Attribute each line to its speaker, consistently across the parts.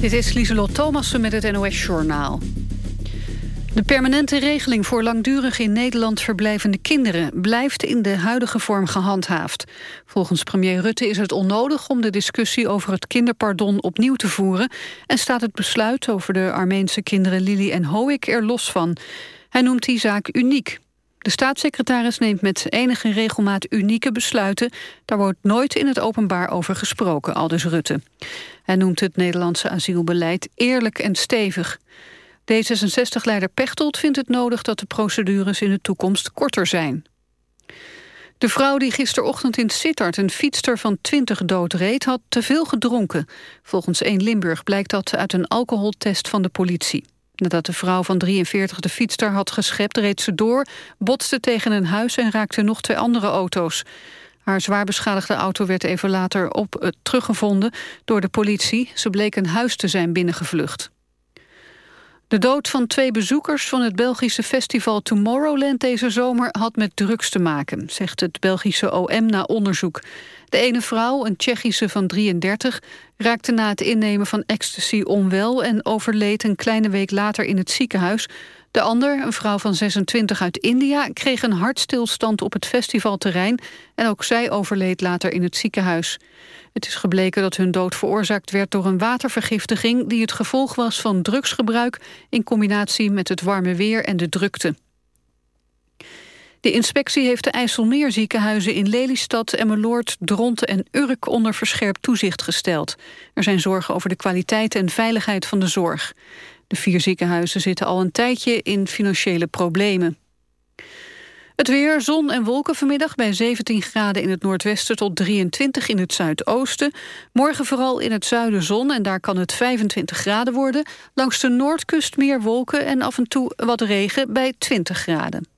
Speaker 1: Dit is Lieselot Thomassen met het NOS-journaal. De permanente regeling voor langdurig in Nederland verblijvende kinderen... blijft in de huidige vorm gehandhaafd. Volgens premier Rutte is het onnodig om de discussie over het kinderpardon opnieuw te voeren... en staat het besluit over de Armeense kinderen Lili en Hoik er los van. Hij noemt die zaak uniek. De staatssecretaris neemt met enige regelmaat unieke besluiten. Daar wordt nooit in het openbaar over gesproken, aldus Rutte. Hij noemt het Nederlandse asielbeleid eerlijk en stevig. D66-leider Pechtold vindt het nodig dat de procedures in de toekomst korter zijn. De vrouw die gisterochtend in Sittard een fietster van 20 doodreed... had te veel gedronken. Volgens 1 Limburg blijkt dat uit een alcoholtest van de politie. Nadat de vrouw van 43 de fietster had geschept, reed ze door... botste tegen een huis en raakte nog twee andere auto's. Haar zwaar beschadigde auto werd even later op uh, teruggevonden door de politie. Ze bleek een huis te zijn binnengevlucht. De dood van twee bezoekers van het Belgische festival Tomorrowland deze zomer had met drugs te maken, zegt het Belgische OM na onderzoek. De ene vrouw, een Tsjechische van 33, raakte na het innemen van ecstasy onwel en overleed een kleine week later in het ziekenhuis. De ander, een vrouw van 26 uit India, kreeg een hartstilstand op het festivalterrein en ook zij overleed later in het ziekenhuis. Het is gebleken dat hun dood veroorzaakt werd door een watervergiftiging die het gevolg was van drugsgebruik in combinatie met het warme weer en de drukte. De inspectie heeft de IJsselmeerziekenhuizen in Lelystad, Emmeloord, Dronten en Urk onder verscherpt toezicht gesteld. Er zijn zorgen over de kwaliteit en veiligheid van de zorg. De vier ziekenhuizen zitten al een tijdje in financiële problemen. Het weer, zon en wolken vanmiddag bij 17 graden in het noordwesten tot 23 in het zuidoosten. Morgen vooral in het zuiden zon en daar kan het 25 graden worden. Langs de noordkust meer wolken en af en toe wat regen bij 20 graden.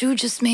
Speaker 2: You
Speaker 3: just made